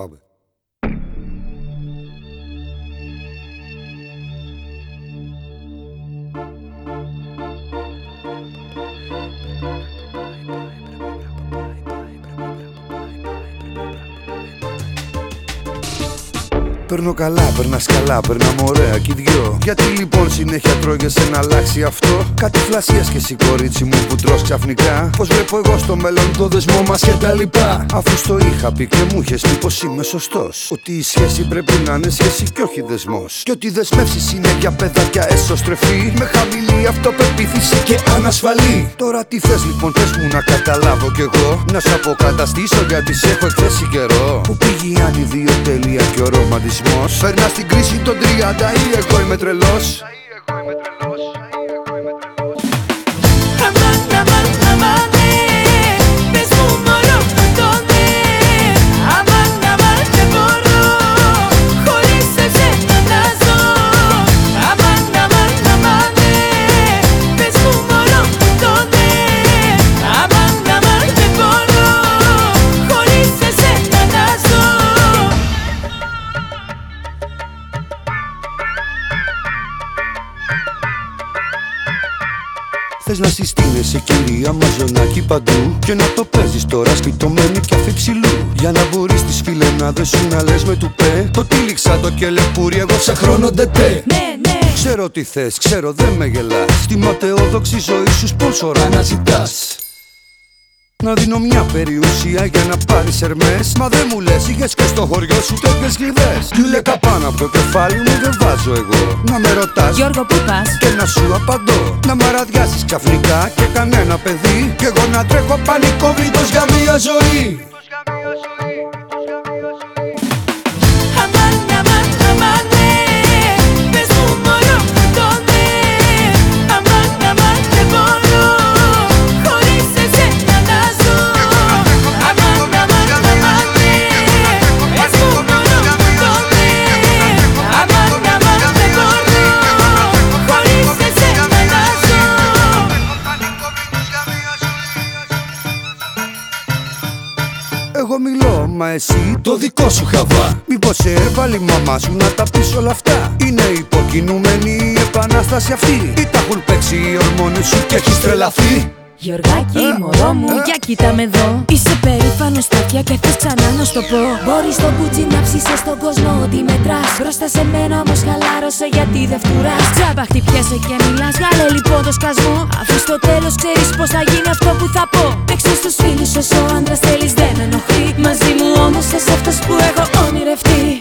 Bobby. Παίρνω καλά, περνά καλά, περνάμε ωραία κι δυο. Γιατί λοιπόν συνέχεια τρώγεσαι να αλλάξει αυτό; Κάτι φλασιέ και εσύ κορίτσι μου που τρως ξαφνικά. Πώς βλέπω εγώ στο μέλλον το δεσμό μας και τα λοιπά. Αφού στο είχα πει και μου είχες πει πως είμαι σωστός. Ότι η σχέση πρέπει να είναι σχέση και όχι δεσμός. Και ότι οι δεσμεύσεις είναι για παιδάκια εσωστρεφή. Με χαμηλή αυτοπεποίθηση και ανασφαλή. Τώρα τι θες λοιπόν, πε μου να καταλάβω κι εγώ. Να σου αποκαταστήσω γιατί σε έχω εκθέσει καιρό. Που πήγε η άλλη δύο τέλεια και ο ρομαντισμός. Φέρνα στην κρίση των 30 ή εγώ είμαι τρελός Θες να συστήνεσαι κυρία Μαζωνάκη παντού. Και να το παίζεις τώρα σπιτωμένη και αφ' υψηλού Για να μπορείς τις φιλενάδες σου να λες με τουπέ Το τύλιξα το κελεπούρι εγώ σε χρόνο ντετέ Ναι, ναι. Ξέρω τι θες, ξέρω δεν με γελάς. Στη ματαιόδοξη ζωή σου σπόνσορα να ζητάς να δίνω μια περιουσία για να πάρεις Hermès. Μα δεν μου λες, είχες και στο χωριό σου τέτοιες χλιδές. Τουλέκα πάνω από το κεφάλι μου δεν βάζω εγώ. Να με ρωτάς Γιώργο που πας; και να σου απαντώ. Να μ' αραδιάσει ξαφνικά και κανένα παιδί. Κι εγώ να τρέχω πανικόβλητος για μια ζωή. Εγώ μιλώ, μα εσύ το δικό σου χαβά. Μήπως σε έβαλε η μαμά σου να τα πεις όλα αυτά; Είναι υποκινούμενη η επανάσταση αυτή. Ή τα έχουν παίξει οι ορμόνες σου και έχεις τρελαθεί; Γιωργάκη, μωρό μου, για κοίτα με εδώ Είσαι περήφανος τέτοια και θες ξανά να σου το πω Μπορείς το μπουτσι να ψήσεις στον κόσμο ότι μετράς Μπροστά σε μένα όμως χαλάρωσε γιατί δεν φτουράς Τζάμπα χτυπιέσαι και μιλάς, βγάλε λοιπόν το σκασμό Αφού στο τέλος ξέρεις πως θα γίνει αυτό που θα πω Παίξε στους φίλους όσο έχω όνειρευτεί.